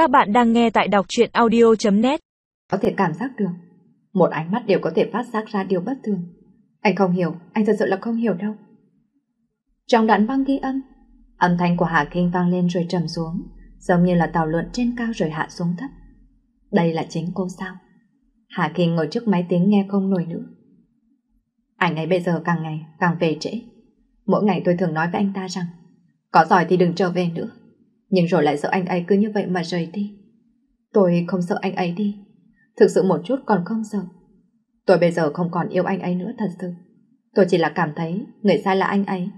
Các bạn đang nghe tại đọc truyện audio.net Có thể cảm giác được. Một ánh mắt đều có thể phát giác ra điều bất thường. Anh không hiểu, anh thật sự là không hiểu đâu. Trong đoạn băng ghi âm, âm thanh của Hà Kinh vang lên rồi trầm xuống, giống như là tàu lượn trên cao rồi hạ xuống thấp. Đây là chính cô sao? Hà Kinh ngồi trước máy tính nghe không nổi nữa. Anh ấy bây giờ càng ngày càng về trễ. Mỗi ngày tôi thường nói với anh ta rằng có giỏi thì đừng trở về nữa. Nhưng rồi lại sợ anh ấy cứ như vậy mà rời đi. Tôi không sợ anh ấy đi. Thực sự một chút còn không sợ. Tôi bây giờ không còn yêu anh ấy nữa thật sự. Tôi chỉ là cảm thấy người sai là anh ấy.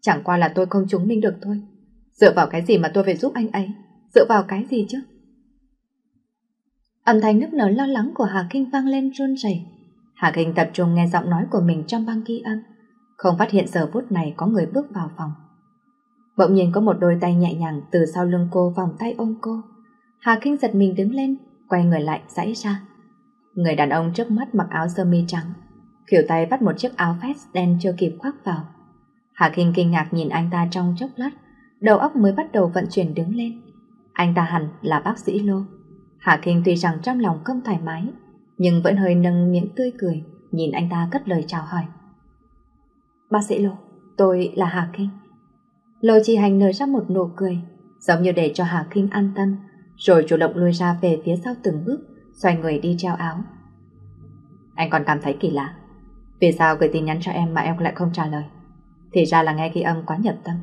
Chẳng qua là tôi không chứng minh được thôi. Dựa vào cái gì mà tôi phải giúp anh ấy? Dựa vào cái gì chứ? Âm thanh nức nở lo lắng của Hà Kinh vang lên run rẩy. Hà Kinh tập trung nghe giọng nói của mình trong băng ghi âm. Không phát hiện giờ phút này có người bước vào phòng. Bỗng nhiên có một đôi tay nhẹ nhàng từ sau lưng cô vòng tay ôm cô. Hà Kinh giật mình đứng lên, quay người lại giãy ra. Người đàn ông trước mắt mặc áo sơ mi trắng, khỉu tay bắt một chiếc áo vest đen chưa kịp khoác vào. Hà Kinh kinh ngạc nhìn anh ta trong chốc lát, đầu óc mới bắt đầu vận chuyển đứng lên. Anh ta hẳn là bác sĩ Lô. Hà Kinh tuy rằng trong lòng không thoải mái, nhưng vẫn hơi nâng miệng tươi cười, nhìn anh ta cất lời chào hỏi. Bác sĩ Lô, tôi là Hà Kinh. Lô Chi Hành nở ra một nụ cười, giống như để cho Hà Kinh an tâm, rồi chủ động lùi ra về phía sau từng bước, xoay người đi treo áo. Anh còn cảm thấy kỳ lạ. Vì sao gửi tin nhắn cho em mà em lại không trả lời? Thì ra là nghe ghi âm quá nhập tâm.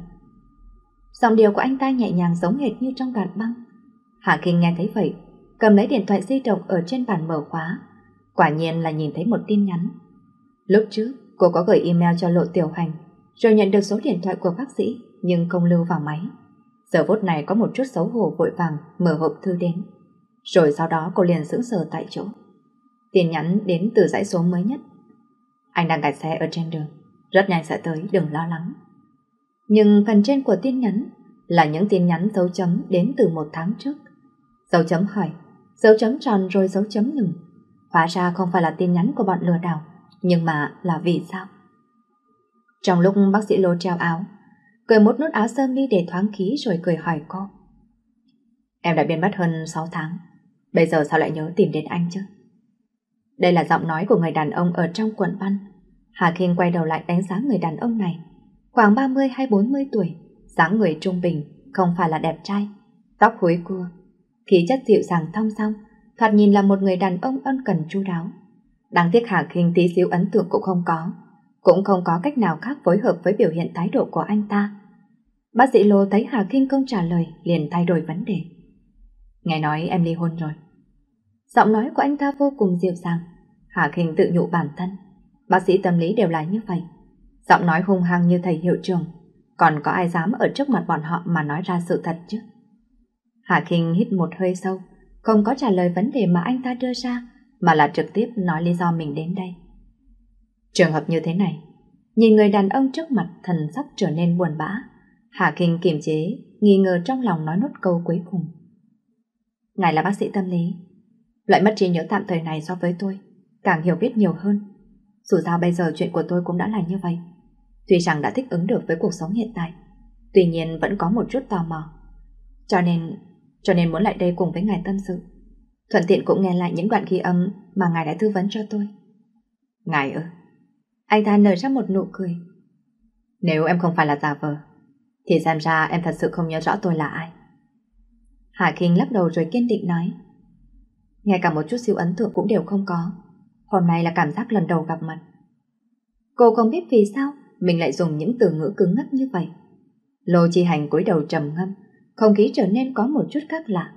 Giọng điệu của anh ta nhẹ nhàng giống hệt như trong đoạn băng. Hạ Kinh nghe thấy vậy, cầm lấy điện thoại di động ở trên bàn mở khóa. Quả nhiên là nhìn thấy một tin nhắn. Lúc trước, cô có gửi email cho Lộ Tiểu Hành, rồi nhận được số điện thoại của bác sĩ, nhưng không lưu vào máy. Giờ phút này có một chút xấu hổ vội vàng mở hộp thư đến. Rồi sau đó cô liền sững sờ tại chỗ. Tin nhắn đến từ dãy số mới nhất. Anh đang gạch xe ở trên đường, rất nhanh sẽ tới, đừng lo lắng. Nhưng phần trên của tin nhắn là những tin nhắn dấu chấm đến từ một tháng trước. Dấu chấm hỏi, dấu chấm tròn rồi dấu chấm ngừng. Hóa ra không phải là tin nhắn của bọn lừa đảo, nhưng mà là vì sao? Trong lúc bác sĩ lô treo áo, cười một nút áo sơ mi để thoáng khí rồi cười hỏi cô. Em đã biến mất hơn 6 tháng, bây giờ sao lại nhớ tìm đến anh chứ? Đây là giọng nói của người đàn ông ở trong quận văn. Hà Kinh quay đầu lại đánh giá người đàn ông này. Khoảng 30 hay 40 tuổi, dáng người trung bình, không phải là đẹp trai, tóc húi cua. Khí chất dịu dàng thong song, thoạt nhìn là một người đàn ông ân cần chu đáo. Đáng tiếc Hà Kinh tí xíu ấn tượng cũng không có, cũng không có cách nào khác phối hợp với biểu hiện thái độ của anh ta. Bác sĩ Lô thấy Hà Kinh không trả lời, liền thay đổi vấn đề. Nghe nói em ly hôn rồi. Giọng nói của anh ta vô cùng dịu dàng. Hà Kinh tự nhủ bản thân. Bác sĩ tâm lý đều là như vậy. Giọng nói hung hăng như thầy hiệu trường Còn có ai dám ở trước mặt bọn họ mà nói ra sự thật chứ? Hà Kinh hít một hơi sâu, không có trả lời vấn đề mà anh ta đưa ra, mà là trực tiếp nói lý do mình đến đây. Trường hợp như thế này, nhìn người đàn ông trước mặt thần sắc trở nên buồn bã. Hà Kinh kiềm chế, nghi ngờ trong lòng nói nốt câu cuối cùng. Ngài là bác sĩ tâm lý, loại mất trí nhớ tạm thời này so với tôi, càng hiểu biết nhiều hơn. Dù sao bây giờ chuyện của tôi cũng đã là như vậy. Tuy rằng đã thích ứng được với cuộc sống hiện tại, tuy nhiên vẫn có một chút tò mò. Cho nên, cho nên muốn lại đây cùng với ngài tâm sự. Thuận tiện cũng nghe lại những đoạn ghi âm mà ngài đã tư vấn cho tôi. Ngài ơi! Anh ta nở ra một nụ cười. Nếu em không phải là giả vờ, thì xem ra em thật sự không nhớ rõ tôi là ai. Hà Kinh lắc đầu rồi kiên định nói. Ngay cả một chút siêu ấn tượng cũng đều không có. Hôm nay là cảm giác lần đầu gặp mặt. Cô không biết vì sao mình lại dùng những từ ngữ cứng ngắc như vậy. Lô Chi Hành cúi đầu trầm ngâm, không khí trở nên có một chút khác lạ.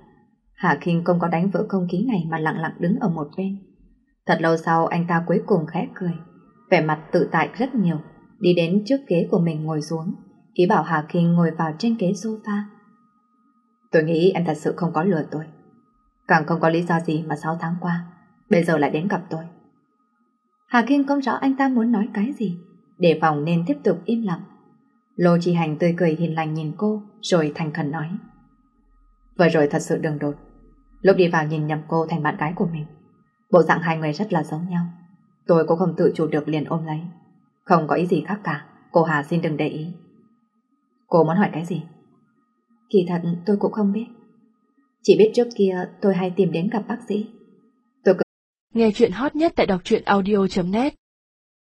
Hà Kinh không có đánh vỡ không khí này mà lặng lặng đứng ở một bên. Thật lâu sau anh ta cuối cùng khẽ cười, vẻ mặt tự tại rất nhiều, đi đến trước ghế của mình ngồi xuống, ý bảo Hà Kinh ngồi vào trên ghế sofa. Tôi nghĩ em thật sự không có lừa tôi. Càng không có lý do gì mà 6 tháng qua, bây giờ lại đến gặp tôi. Hà Kinh không rõ anh ta muốn nói cái gì, để phòng nên tiếp tục im lặng. Lô Chi Hành tươi cười hiền lành nhìn cô, rồi thành khẩn nói. Vừa rồi thật sự đường đột. Lúc đi vào nhìn nhầm cô thành bạn gái của mình. Bộ dạng hai người rất là giống nhau. Tôi cũng không tự chủ được liền ôm lấy. Không có ý gì khác cả, cô Hà xin đừng để ý. Cô muốn hỏi cái gì? Kỳ thật tôi cũng không biết. Chỉ biết trước kia tôi hay tìm đến gặp bác sĩ. tôi Nghe chuyện hot nhất tại đọc truyện audio.net